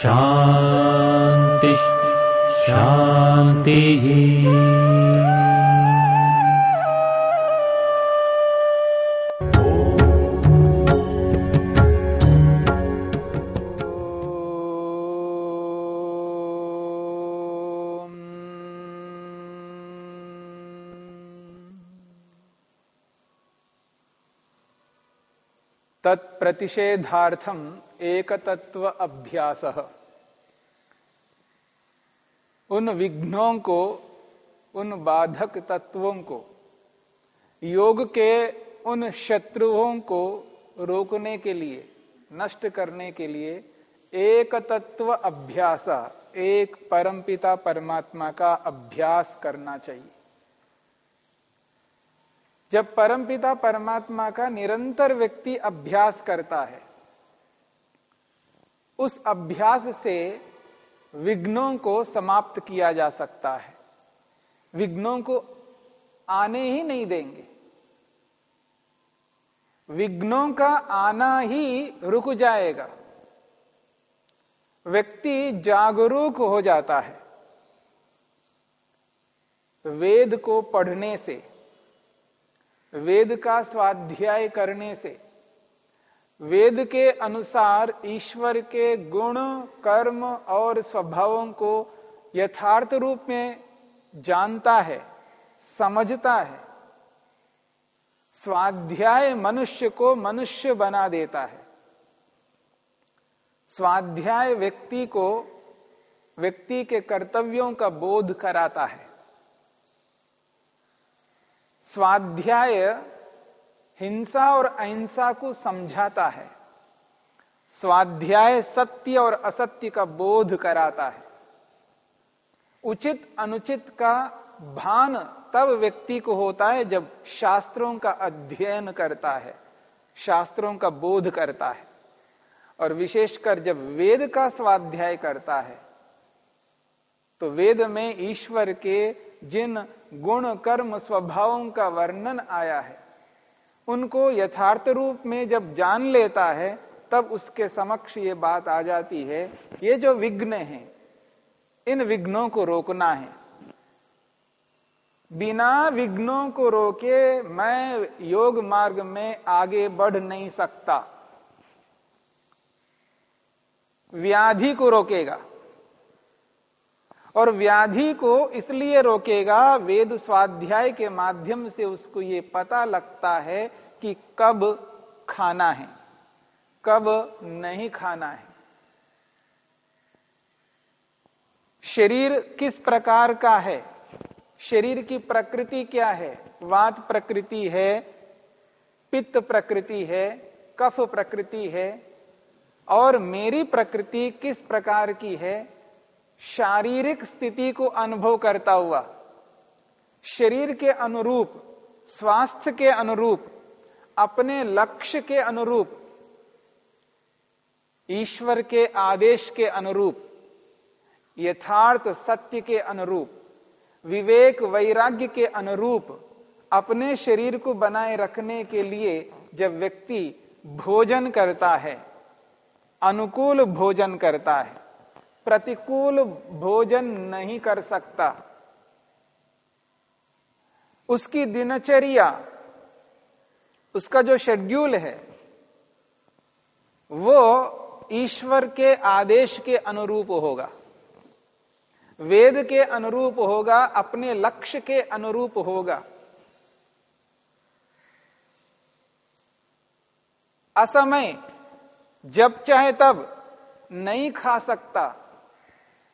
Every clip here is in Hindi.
शान्तिः शान्तिः तत्प्रतिषेधार्थम एक तत्व अभ्यास उन विघ्नों को, उन बाधक तत्वों को, योग के उन शत्रुओं को रोकने के लिए, नष्ट करने के लिए एक तत्व अभ्यास एक परमपिता परमात्मा का अभ्यास करना चाहिए। जब परमपिता परमात्मा का निरंतर व्यक्ति अभ्यास करता है, उस अभ्यास से विघ्नों को समाप्त किया जा सकता है। विघ्नों को आने ही नहीं देंगे। विघ्नों का आना ही रुक जाएगा। व्यक्ति जागरूक हो जाता है। वेद को पढ़ने से वेद का स्वाध्याय करने से, वेद के अनुसार ईश्वर के गुण, कर्म और स्वभावों को यथार्थ रूप में जानता है, समझता है। स्वाध्याय मनुष्य को मनुष्य बना देता है। स्वाध्याय व्यक्ति को व्यक्ति के कर्तव्यों का बोध कराता है। स्वाध्याय हिंसा और अहिंसा को समझाता है। स्वाध्याय सत्य और असत्य का बोध कराता है। उचित अनुचित का भान तब व्यक्ति को होता है जब शास्त्रों का अध्ययन करता है, शास्त्रों का बोध करता है। और विशेषकर जब वेद का स्वाध्याय करता है तो वेद में ईश्वर के जिन गुण कर्म स्वभावों का वर्णन आया है, उनको यथार्थ रूप में जब जान लेता है, तब उसके समक्ष ये बात आ जाती है, ये जो विघ्न है, इन विघ्नों को रोकना है। बिना विघ्नों को रोके मैं योग मार्ग में आगे बढ़ नहीं सकता। व्याधि को रोकेगा। और व्याधि को इसलिए रोकेगा वेद स्वाध्याय के माध्यम से उसको ये पता लगता है कि कब खाना है, कब नहीं खाना है। शरीर किस प्रकार का है? शरीर की प्रकृति क्या है? वात प्रकृति है, पित्त प्रकृति है, कफ प्रकृति है, और मेरी प्रकृति किस प्रकार की है? शारीरिक स्थिति को अनुभव करता हुआ, शरीर के अनुरूप, स्वास्थ्य के अनुरूप, अपने लक्ष्य के अनुरूप, ईश्वर के आदेश के अनुरूप, यथार्थ सत्य के अनुरूप, विवेक वैराग्य के अनुरूप, अपने शरीर को बनाए रखने के लिए जब व्यक्ति भोजन करता है, अनुकूल भोजन करता है प्रतिकूल भोजन नहीं कर सकता। उसकी दिनचर्या, उसका जो शेड्यूल है, वो ईश्वर के आदेश के अनुरूप होगा। वेद के अनुरूप होगा, अपने लक्ष्य के अनुरूप होगा। असमय, जब चाहे तब, नहीं खा सकता।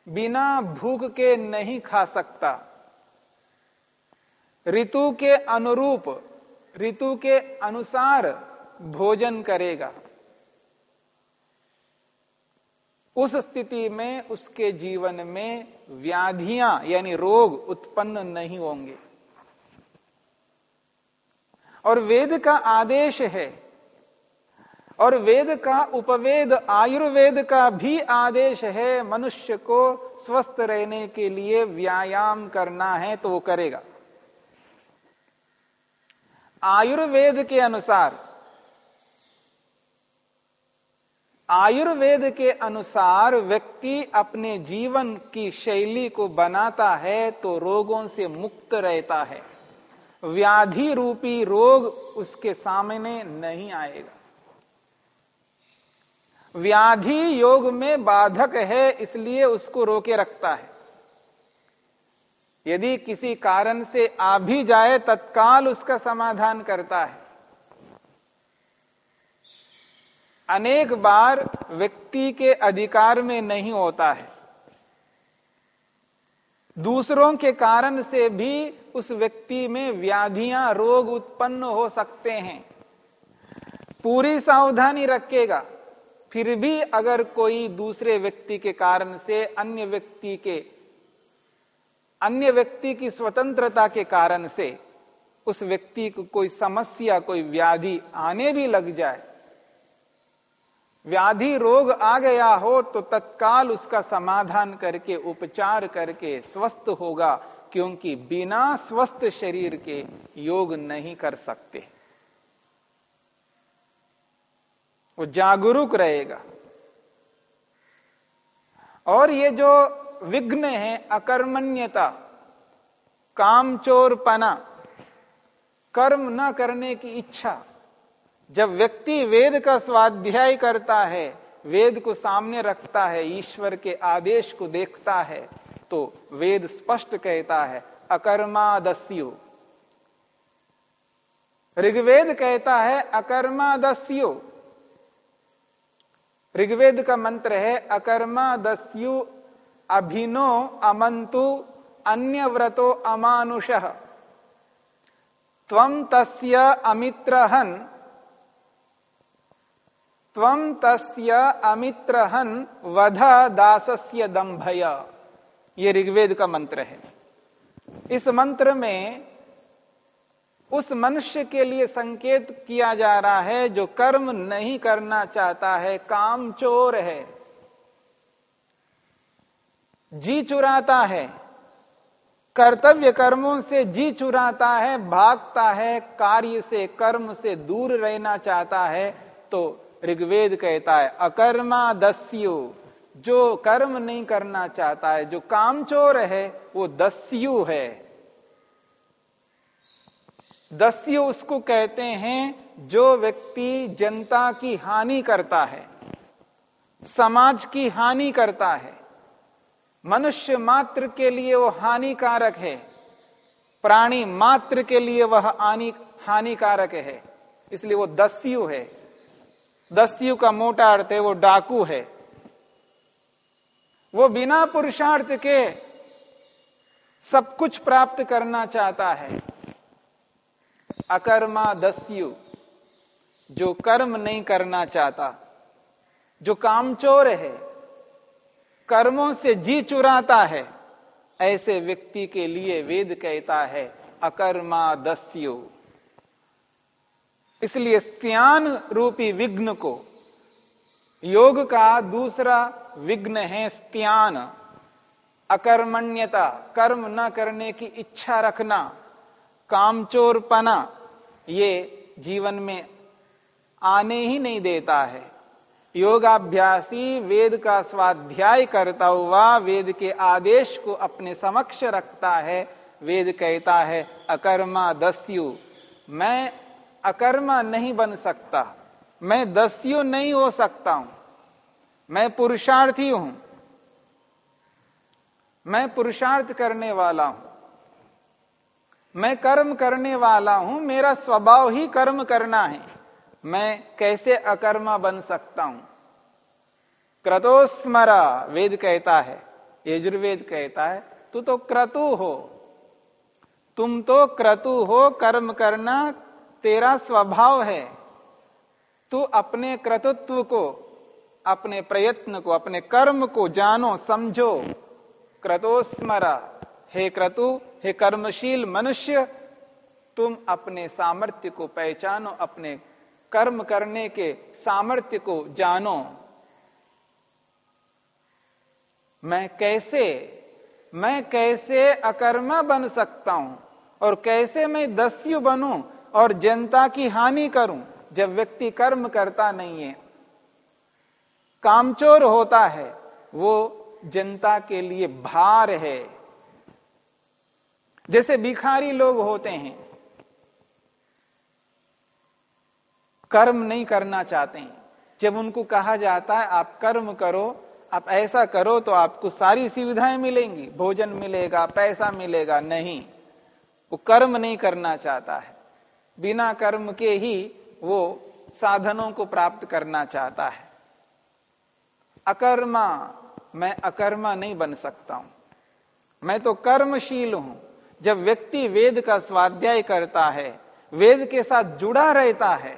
बिना भूख के नहीं खा सकता। ऋतु के अनुरूप, ऋतु के अनुसार भोजन करेगा। उस स्थिति में उसके जीवन में व्याधियाँ यानी रोग उत्पन्न नहीं होंगे। और वेद का आदेश है और वेद का उपवेद, आयुर्वेद का भी आदेश है, मनुष्य को स्वस्थ रहने के लिए व्यायाम करना है तो वो करेगा। आयुर्वेद के अनुसार, आयुर्वेद के अनुसार व्यक्ति अपने जीवन की शैली को बनाता है तो रोगों से मुक्त रहता है। व्याधि रूपी रोग उसके सामने नहीं आएगा। व्याधि योग में बाधक है, इसलिए उसको रोके रखता है। यदि किसी कारण से आ भी जाए, तत्काल उसका समाधान करता है। अनेक बार व्यक्ति के अधिकार में नहीं होता है। दूसरों के कारण से भी उस व्यक्ति में व्याधियाँ, रोग उत्पन्न हो सकते हैं। पूरी सावधानी रखेगा। फिर भी अगर कोई दूसरे व्यक्ति के कारण से अन्य व्यक्ति के, अन्य व्यक्ति की स्वतंत्रता के कारण से उस व्यक्ति को कोई समस्या, कोई व्याधि आने भी लग जाए, व्याधि रोग आ गया हो तो तत्काल उसका समाधान करके, उपचार करके स्वस्थ होगा, क्योंकि बिना स्वस्थ शरीर के योग नहीं कर सकते। वो जागरूक रहेगा। और ये जो विघ्न है, अकर्मण्यता, कामचोरपना, कर्म न करने की इच्छा, जब व्यक्ति वेद का स्वाध्याय करता है, वेद को सामने रखता है, ईश्वर के आदेश को देखता है तो वेद स्पष्ट कहता है, अकर्मादस्यो। ऋग्वेद कहता है, अकर्मादस्यो। ऋग्वेद का मंत्र है अकर्मादस्यु अभिनो अमंतु अन्य व्रतो अमानुष। तम तस्य अमित्रहन त्वम तस्य अमित्रहन वध दासस्य दंभय ये ऋग्वेद का मंत्र है। इस मंत्र में उस मनुष्य के लिए संकेत किया जा रहा है, जो कर्म नहीं करना चाहता है, काम चोर है। जी चुराता है, कर्तव्य कर्मों से जी चुराता है, भागता है, कार्य से, कर्म से दूर रहना चाहता है तो ऋग्वेद कहता है, अकर्मा दस्यु। जो कर्म नहीं करना चाहता है, जो कामचोर है, वो दस्यु है। दस्यु उसको कहते हैं, जो व्यक्ति जनता की हानि करता है, समाज की हानि करता है, मनुष्य मात्र के लिए वो हानिकारक है, प्राणी मात्र के लिए वह हानिकारक है, इसलिए वो दस्यु है। दस्यु का मोटा अर्थ है, वो डाकू है। वो बिना पुरुषार्थ के सब कुछ प्राप्त करना चाहता है। अकर्मा दस्यु, जो कर्म नहीं करना चाहता, जो कामचोर है, कर्मों से जी चुराता है, ऐसे व्यक्ति के लिए वेद कहता है, अकर्मा दस्यु। इसलिए स्त्यान रूपी विघ्न को, योग का दूसरा विघ्न है स्त्यान, अकर्मण्यता, कर्म न करने की इच्छा रखना, कामचोरपना ये जीवन में आने ही नहीं देता है। योगाभ्यासी वेद का स्वाध्याय करता हुआ वेद के आदेश को अपने समक्ष रखता है। वेद कहता है, अकर्मा दस्यु। मैं अकर्मा नहीं बन सकता। मैं दस्यु नहीं हो सकता हूँ। मैं पुरुषार्थी हूँ। मैं पुरुषार्थ करने वाला हूँ। मैं कर्म करने वाला हूँ, मेरा स्वभाव ही कर्म करना है। मैं कैसे अकर्मा बन सकता हूँ? क्रतोस्मरा, वेद कहता है, यजुर्वेद कहता है, तू तो क्रतु हो। तुम तो क्रतु हो, कर्म करना तेरा स्वभाव है। तू अपने क्रतुत्व को, अपने प्रयत्न को, अपने कर्म को जानो, समझो। क्रतोस्मरा हे क्रतु, हे कर्मशील मनुष्य, तुम अपने सामर्थ्य को पहचानो, अपने कर्म करने के सामर्थ्य को जानो। मैं कैसे मैं कैसे अकर्मा बन सकता हूँ? और कैसे मैं दस्यु बनूं? और जनता की हानि करूँ, जब व्यक्ति कर्म करता नहीं है? कामचोर होता है, वो जनता के लिए भार है। जैसे भिखारी लोग होते हैं, कर्म नहीं करना चाहते हैं। जब उनको कहा जाता है, आप कर्म करो, आप ऐसा करो तो आपको सारी सुविधाएँ मिलेंगी। भोजन मिलेगा, पैसा मिलेगा, नहीं। वो कर्म नहीं करना चाहता है। बिना कर्म के ही वो साधनों को प्राप्त करना चाहता है। अकर्मा, मैं अकर्मा नहीं बन सकता हूँ। मैं तो कर्मशील हूँ। जब व्यक्ति वेद का स्वाध्याय करता है, वेद के साथ जुड़ा रहता है,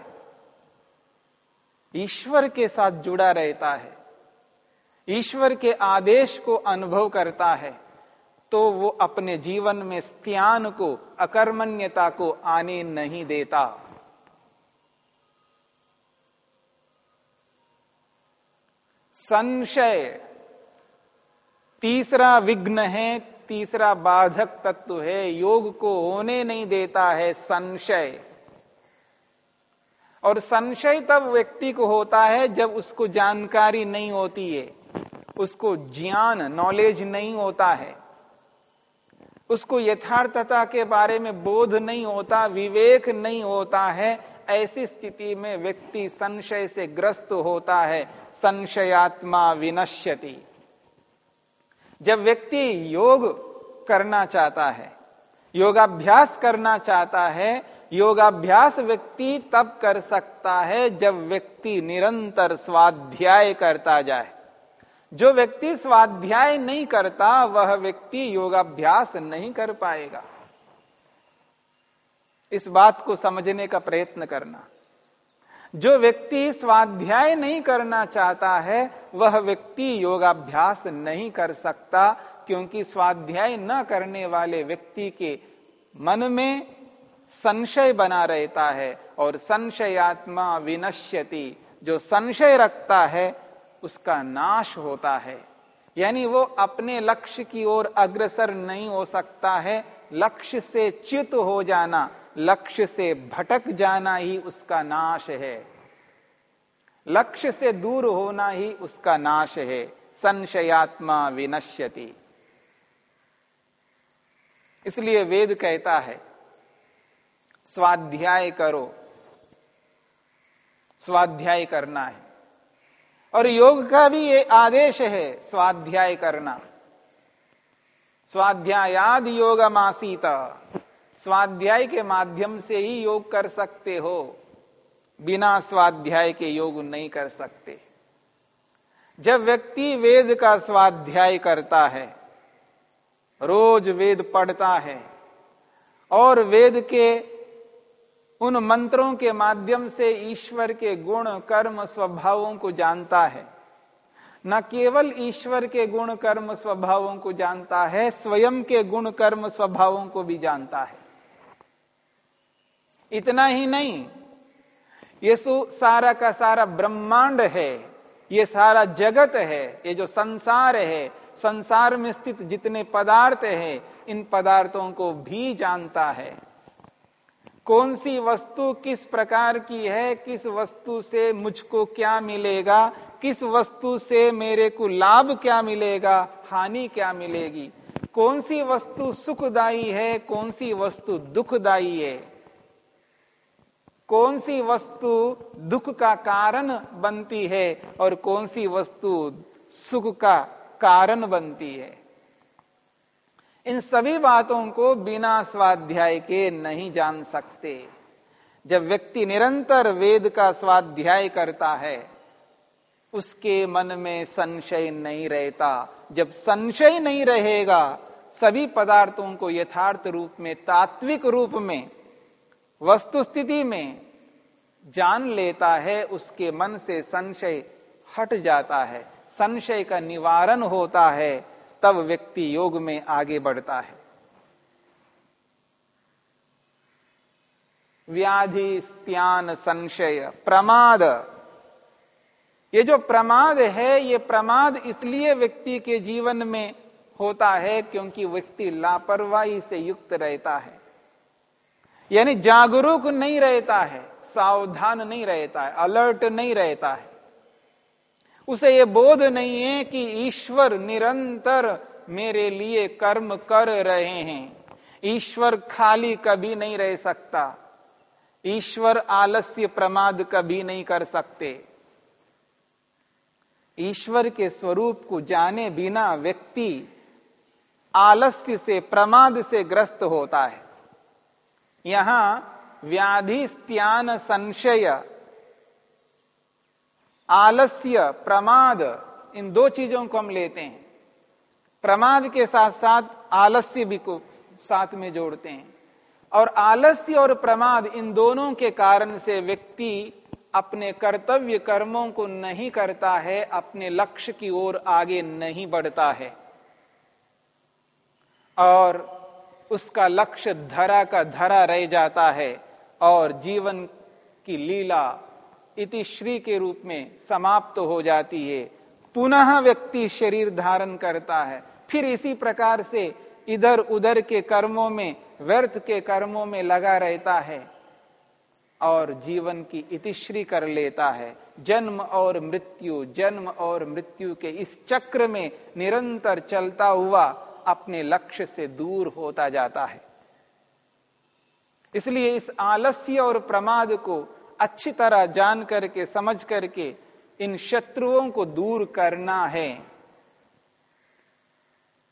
ईश्वर के साथ जुड़ा रहता है, ईश्वर के आदेश को अनुभव करता है तो वो अपने जीवन में स्त्यान को, अकर्मण्यता को आने नहीं देता। संशय, तीसरा विघ्न है तीसरा बाधक तत्व है, योग को होने नहीं देता है संशय। और संशय तब व्यक्ति को होता है जब उसको जानकारी नहीं होती है, उसको ज्ञान नॉलेज नहीं होता है। उसको यथार्थता के बारे में बोध नहीं होता, विवेक नहीं होता है, ऐसी स्थिति में व्यक्ति संशय से ग्रस्त होता है, संशयात्मा विनश्यति। जब व्यक्ति योग करना चाहता है, योगाभ्यास करना चाहता है, योगाभ्यास व्यक्ति तब कर सकता है जब व्यक्ति निरंतर स्वाध्याय करता जाए। जो व्यक्ति स्वाध्याय नहीं करता, वह व्यक्ति योगाभ्यास नहीं कर पाएगा। इस बात को समझने का प्रयत्न करना। जो व्यक्ति स्वाध्याय नहीं करना चाहता है, वह व्यक्ति योगाभ्यास नहीं कर सकता, क्योंकि स्वाध्याय न करने वाले व्यक्ति के मन में संशय बना रहता है और संशयात्मा विनश्यति। जो संशय रखता है, उसका नाश होता है। यानी वो अपने लक्ष्य की ओर अग्रसर नहीं हो सकता है, लक्ष्य से च्युत हो जाना। लक्ष्य से भटक जाना ही उसका नाश है। लक्ष्य से दूर होना ही उसका नाश है। संशयात्मा विनश्यति। इसलिए वेद कहता है, स्वाध्याय करो। स्वाध्याय करना है। और योग का भी ये आदेश है, स्वाध्याय करना। स्वाध्यायाद योग मासीत स्वाध्याय के माध्यम से ही योग कर सकते हो। बिना स्वाध्याय के योग नहीं कर सकते। जब व्यक्ति वेद का स्वाध्याय करता है, रोज वेद पढ़ता है, और वेद के उन मंत्रों के माध्यम से ईश्वर के गुण, कर्म, स्वभावों को जानता है, न केवल ईश्वर के गुण, कर्म, स्वभावों को जानता है, स्वयं के गुण, कर्म, स्वभावों को भी जानता है। इतना ही नहीं। ये सारा का सारा ब्रह्मांड है, ये सारा जगत है, ये जो संसार है, संसार में स्थित जितने पदार्थ हैं, इन पदार्थों को भी जानता है। कौन सी वस्तु किस प्रकार की है, किस वस्तु से मुझको क्या मिलेगा, किस वस्तु से मेरे को लाभ क्या मिलेगा, हानि क्या मिलेगी? कौन सी वस्तु सुखदाई है, कौन सी वस्तु दुखदाई है? कौन सी वस्तु दुख का कारण बनती है और कौन सी वस्तु सुख का कारण बनती है? इन सभी बातों को बिना स्वाध्याय के नहीं जान सकते। जब व्यक्ति निरंतर वेद का स्वाध्याय करता है, उसके मन में संशय नहीं रहता। जब संशय नहीं रहेगा, सभी पदार्थों को यथार्थ रूप में, तात्विक रूप में वस्तु स्थिति में जान लेता है, उसके मन से संशय हट जाता है। संशय का निवारण होता है, तब व्यक्ति योग में आगे बढ़ता है। व्याधि, स्त्यान, संशय, प्रमाद। ये जो प्रमाद है, ये प्रमाद इसलिए व्यक्ति के जीवन में होता है क्योंकि व्यक्ति लापरवाही से युक्त रहता है। यानी जागरूक नहीं रहता है, सावधान नहीं रहता है अलर्ट नहीं रहता है। उसे ये बोध नहीं है कि ईश्वर निरंतर मेरे लिए कर्म कर रहे हैं। ईश्वर खाली कभी नहीं रह सकता। ईश्वर आलस्य प्रमाद कभी नहीं कर सकते। ईश्वर के स्वरूप को जाने बिना व्यक्ति आलस्य से, प्रमाद से ग्रस्त होता है। यहाँ व्याधि स्त्यान संशय, आलस्य, प्रमाद, इन दो चीज़ों को हम लेते हैं। प्रमाद के साथ साथ आलस्य भी को साथ में जोड़ते हैं। और आलस्य और प्रमाद इन दोनों के कारण से व्यक्ति अपने कर्तव्य कर्मों को नहीं करता है, अपने लक्ष्य की ओर आगे नहीं बढ़ता है। और उसका लक्ष्य धरा का धरा रह जाता है और जीवन की लीला इति श्री के रूप में समाप्त हो जाती है। पुनः व्यक्ति शरीर धारण करता है। फिर इसी प्रकार से इधर उधर के कर्मों में, व्यर्थ के कर्मों में लगा रहता है और जीवन की इतिश्री कर लेता है। जन्म और मृत्यु, जन्म और मृत्यु के इस चक्र में निरंतर चलता हुआ अपने लक्ष्य से दूर होता जाता है। इसलिए इस आलस्य और प्रमाद को अच्छी तरह जान करके, समझ करके इन शत्रुओं को दूर करना है।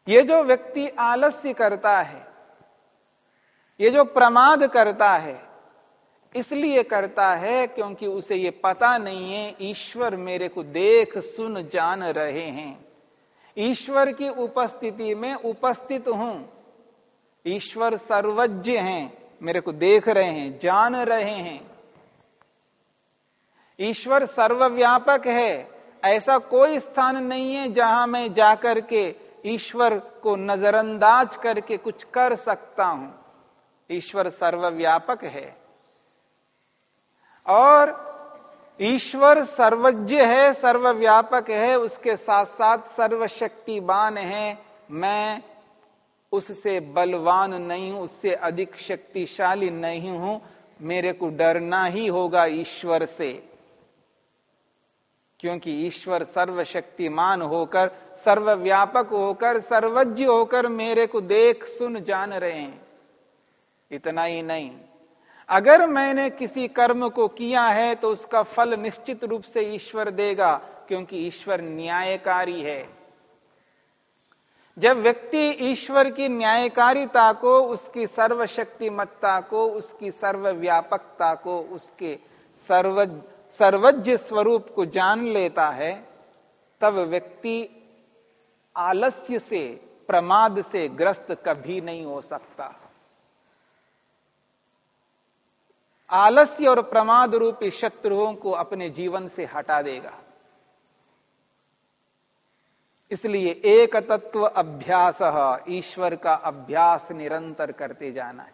ये जो व्यक्ति आलस्य करता है, ये जो प्रमाद करता है, इसलिए करता है क्योंकि उसे ये पता नहीं है, ईश्वर मेरे को देख, सुन, जान रहे हैं। ईश्वर की उपस्थिति में उपस्थित हूँ। ईश्वर सर्वज्ञ हैं, मेरे को देख रहे हैं, जान रहे हैं। ईश्वर सर्वव्यापक है, ऐसा कोई स्थान नहीं है जहाँ मैं जाकर के ईश्वर को नजरअंदाज करके कुछ कर सकता हूँ। ईश्वर सर्वव्यापक है। और ईश्वर सर्वज्ञ है, सर्वव्यापक है, उसके साथ साथ सर्वशक्तिवान है। मैं उससे बलवान नहीं हूँ, उससे अधिक शक्तिशाली नहीं हूँ। मेरे को डरना ही होगा ईश्वर से। क्योंकि ईश्वर सर्वशक्तिमान होकर, सर्वव्यापक होकर, सर्वज्ञ होकर मेरे को देख सुन जान रहे हैं। इतना ही नहीं। अगर मैंने किसी कर्म को किया है तो उसका फल निश्चित रूप से ईश्वर देगा, क्योंकि ईश्वर न्यायकारी है। जब व्यक्ति ईश्वर की न्यायकारिता को, उसकी सर्वशक्तिमत्ता को, उसकी सर्वव्यापकता को, उसके सर्व सर्वज्ञ स्वरूप को जान लेता है, तब व्यक्ति आलस्य से, प्रमाद से ग्रस्त कभी नहीं हो सकता। आलस्य और प्रमाद रूपी शत्रुओं को अपने जीवन से हटा देगा। इसलिए एक तत्व अभ्यास ईश्वर का अभ्यास निरंतर करते जाना है।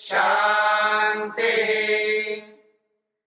Shah